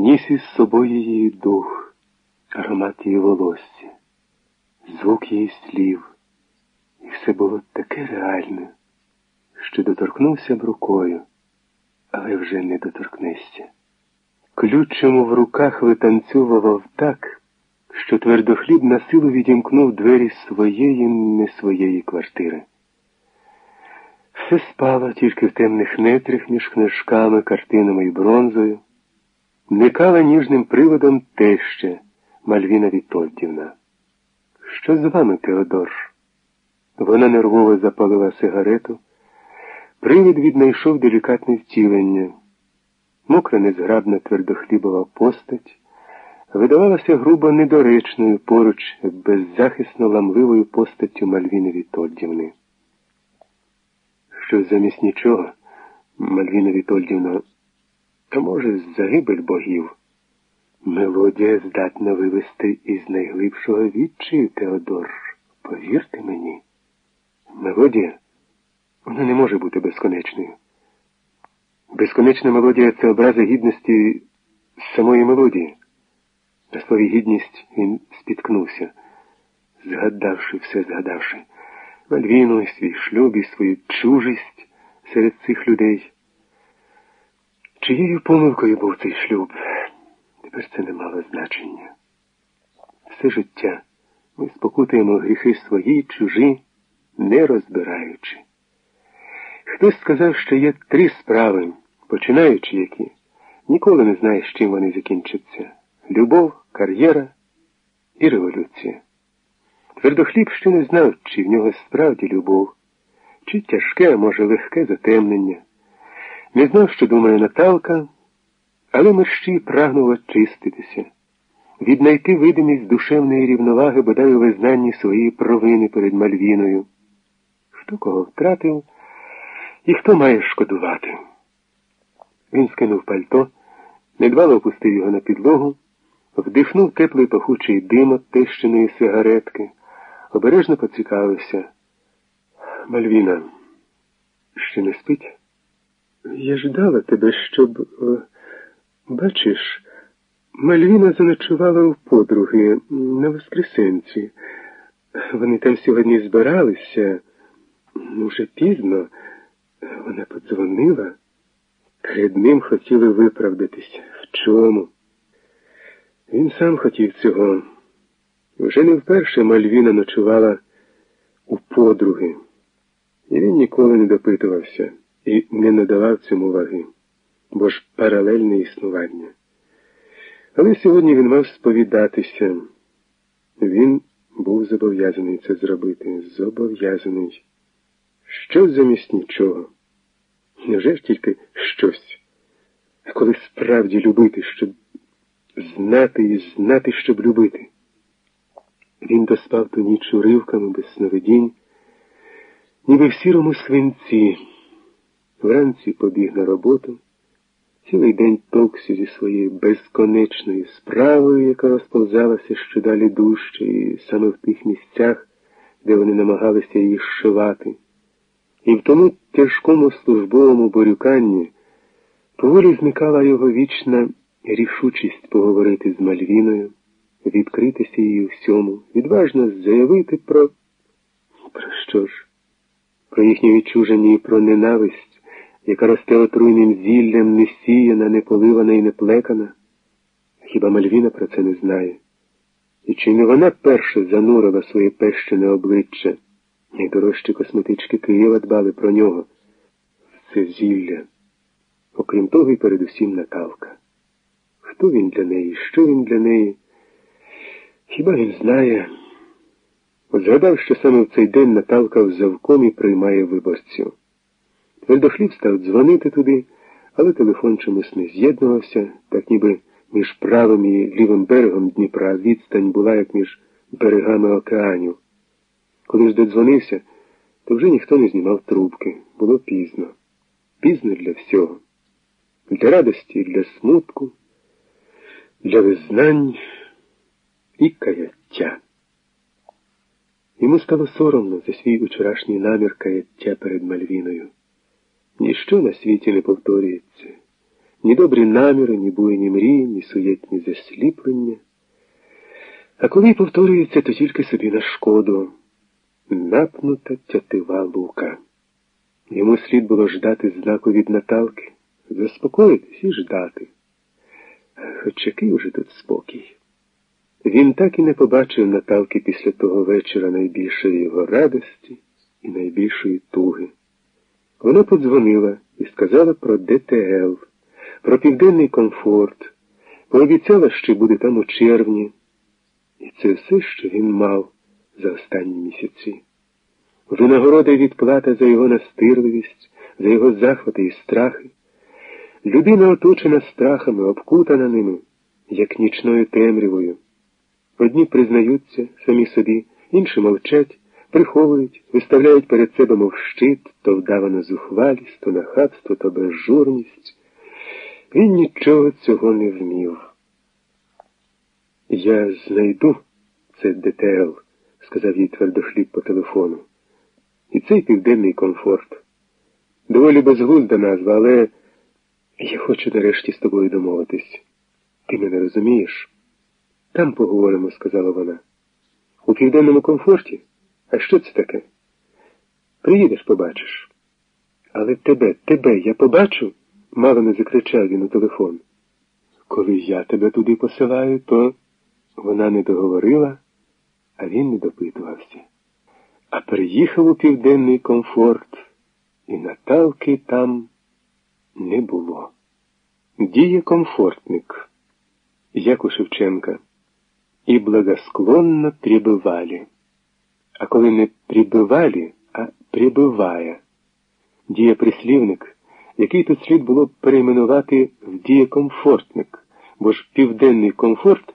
ніс із собою її дух, аромат її волосся, звук її слів, і все було таке реальне, що доторкнувся б рукою, але вже не доторкнешся. Ключому в руках витанцював так, що твердохліб на силу відімкнув двері своєї не своєї квартири. Все спало тільки в темних нетрях між книжками, картинами і бронзою, никала ніжним приводом теща Мальвіна Вітольдівна. Що з вами, Теодор? Вона нервово запалила сигарету. Привід віднайшов делікатне втілення. Мокра незграбна твердохлібова постать видавалася грубо недоречною поруч беззахисно ламливою постаттю Мальвіни Вітольдівни. Що замість нічого, Мальвіна Вітольдівна, а може, загибель богів, мелодія здатна вивести із найглибшого відчаю Теодор. Повірте мені, мелодія, вона не може бути безконечною. Безконечна мелодія це образа гідності самої мелодії. На слові гідність він спіткнувся, згадавши все, згадавши Мальвіну, свій шлюб і свою чужість серед цих людей. Чиєю помилкою був цей шлюб? Тепер це не мало значення. Все життя ми спокутуємо гріхи свої, чужі, не розбираючи. Хтось сказав, що є три справи, починаючи які, ніколи не знаєш, чим вони закінчаться любов, кар'єра і революція. Твердохліб ще не знав, чи в нього справді любов, чи тяжке, а може, легке затемнення. Не знав, що думає Наталка, але мерщій прагнув очиститися, віднайти видимість душевної рівноваги, бодай у визнанні своєї провини перед Мальвіною. Хто кого втратив і хто має шкодувати? Він скинув пальто, недбало опустив його на підлогу, вдихнув теплий пахучий дим от тещиної сигаретки, обережно поцікавився. Мальвіна, ще не спить? Я ждала тебе, щоб. Е, бачиш, Мальвіна заночувала у подруги на Воскресенці. Вони там сьогодні збиралися, вже пізно. Вона подзвонила. Перед ним хотіли виправдатися. В чому? Він сам хотів цього. Вже не вперше Мальвіна ночувала у подруги, і він ніколи не допитувався і не надавав цьому ваги, бо ж паралельне існування. Але сьогодні він мав сповідатися. Він був зобов'язаний це зробити. Зобов'язаний. Що замість нічого? Невже ж тільки щось? А коли справді любити, щоб знати і знати, щоб любити? Він доспав ту ніч уривками без сновидінь, ніби в сірому свинці. Вранці побіг на роботу, цілий день товкся зі своєю безконечною справою, яка розповзалася ще далі дужче, і саме в тих місцях, де вони намагалися її зшивати. І в тому тяжкому службовому борюканні поволі зникала його вічна рішучість поговорити з Мальвіною, відкритися у всьому, відважно заявити про. Про що ж? Про їхнє відчуження і про ненависть, яка росте отруйним зіллям, не сіяна, не поливана і не плекана. Хіба Мальвіна про це не знає? І чи не вона перша занурила своє пещене обличчя? Найдорожчі косметички Києва дбали про нього. Це зілля. Окрім того, і передусім Наталка. Хто він для неї? Що він для неї? Хіба він знає? От згадав, що саме в цей день Наталка в завкомі приймає виборців. Твердохліб став дзвонити туди, але телефон чомусь не з'єднувався, так ніби між правим і лівим берегом Дніпра відстань була, як між берегами океанів. Коли ж додзвонився, то вже ніхто не знімав трубки. Було пізно. Пізно для всього. Для радості, для смутку, для визнань і каяття. Йому стало соромно за свій учорашній намір каяття перед Мальвіною. Ніщо на світі не повторюється, ні добрі наміри, ні буйні мрії, ні суєтні засліплення. А коли повторюється, то тільки собі на шкоду напнута тятива лука. Йому слід було ждати знаку від Наталки, заспокоїтись і ждати. Хоч який уже тут спокій. Він так і не побачив Наталки після того вечора найбільшої його радості і найбільшої туги. Вона подзвонила і сказала про ДТЛ, про південний комфорт, пообіцяла, що буде там у червні. І це все, що він мав за останні місяці. Винагорода й відплата за його настирливість, за його захвати і страхи. Людина оточена страхами, обкутана ними, як нічною темрявою. Одні признаються самі собі, інші мовчать, приховують, виставляють перед себе мов щит, то вдавано зухвалість, то нахабство, то безжурність. Він нічого цього не вмів. Я знайду це ДТЛ, сказав їй твердохліб по телефону. І цей південний комфорт. Доволі безглузда назва, але я хочу нарешті з тобою домовитись. Ти мене розумієш? Там поговоримо, сказала вона. У південному комфорті? А що це таке? Приїдеш, побачиш. Але тебе, тебе я побачу, мало не закричав він у телефон. Коли я тебе туди посилаю, то вона не договорила, а він не допитувався. А приїхав у південний комфорт, і Наталки там не було. Діє комфортник, як у Шевченка, і благосклонно прибивали. А коли не прибивалі, а прибиває. Дієприслівник, який тут слід було перейменувати в дієкомфортник, бо ж південний комфорт